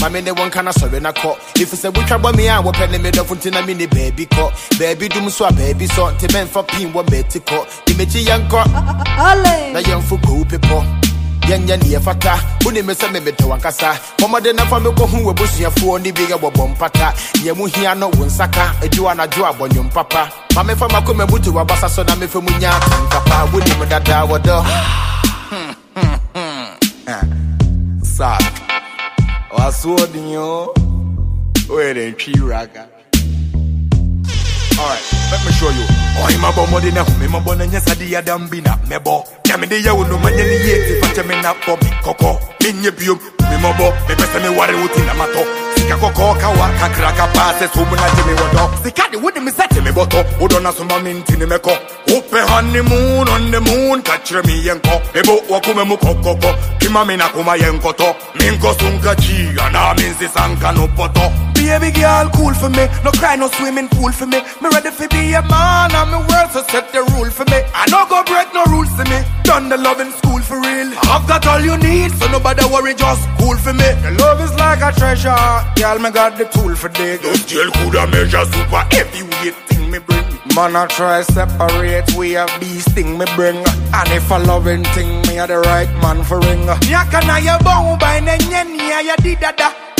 Mame ne one kana sorry na you say we trouble me, I will penny me the foot in a mini baby ko. Baby dum so baby so te men for pin what beti ko. Di me chi yanko. Na fu go people. yɛnyɛ neɛ fata wonim sɛ memedɔ wankasa bɔmmɔde na fa mekɔhu w'abusuafoɔ ne bi yɛ wɔbɔ mpata neɛ mu hia no wo nsaka adwo anadwo abɔnwom papa. Ma mefa makoma butu wabasa so na mefa mu nya atankapa wonim dada wɔdɔ wasoɔden o woyɛ dɛ ntwi wuraka Alright, let me show you. Oh, my bomb, na me my bona nyesa di adam bina mebo. Ya me de ya wo no manya ni ye ti fache me na bobi koko. Me nye biom, me mo bo, me pese me ware wuti na mato. Sika koko ka wa ka kra ka passe so mu na je me wodo. Sika de wodi me sete me boto. Odo na so ma minti ni me ko. Honeymoon on the moon, catch me yenko. Bebo wa kume mu kokoko. Kima me na kuma yenko to. Minko sunka chi, ana minsi sanka no poto. Baby girl, cool for me. No cry, no swimming pool for me. Me ready for be a man, and me world so set the rule for me. I no go break no rules for me. Done the love in school for real. I've got all you need, so nobody worry, just cool for me. The love is like a treasure, girl. Me got the tool for dig. Those jail coulda measure super heavyweight thing me bring. Man, I try separate we have beast thing me bring. And if a loving thing, me a the right man for ring. Nyakana ya bong by nenye ya di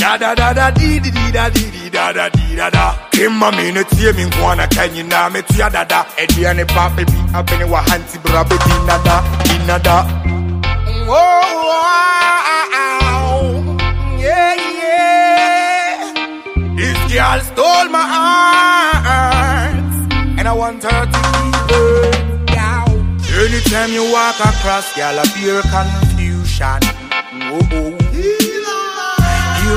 da da. Da da di di da di di da da di da da. Kimma me ne tie me nkwana kanyi na me tua da da. Edia ne pa baby abene wa hanti bra di na da di na da. Oh, yeah, yeah. This girl stole my heart, and I want her to keep it. Yeah. Anytime you walk across, girl, appear confusion. Whoa. You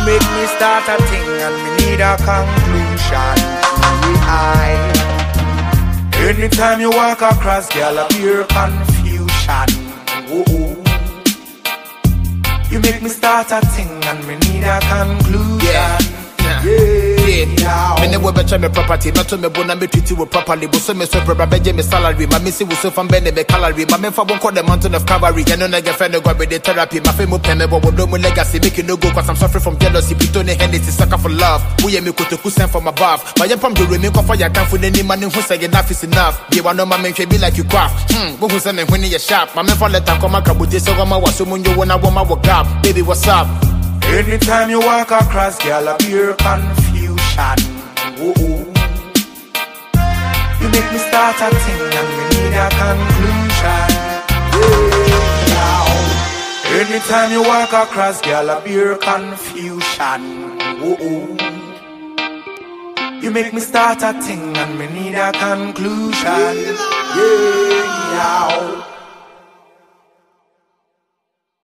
make me start a thing and me need a conclusion. I. Anytime you walk across, girl, appear confusion. Whoa. You make me start a thing and me need a conclusion. Yeah. Yeah. Me ne wo bɛkyɛ me property mɛto me bo na metwiti wo properly. Bo so me so brɛbra bɛgye me salary. Ma mesi wo so fam bɛne me calorie. Ma memfa wo nkɔ the mountain of cavalry. Ɛno na gɛfɛ no guabede therapy. Ma fe mu pɛ me bɔ wɔdɔ mu legacy. Make it no go cause I'm suffering from jealousy. Pito ne Hennessy sucker for love. Woyɛ me kotoku sent from above ma yɛmpam dore me nkɔfa yɛ atamfo n'anim ma ne ho sɛ enough is enough. Bie wa no ma menhwɛ be like you craft hmm wohu sɛ me ne yɛ sharp. Ma memfa leta nkɔma kabogye sɛ wɔma wɔ so mu nyɛ wo na wɔma wɔ gap baby what's up? Anytime you walk across, girl, appear confusion. Whoa. You make me start a thing and we need a conclusion. Yeah. Anytime you walk across, girl, appear confusion. Whoa. You make me start a thing and we need a conclusion. Yeah.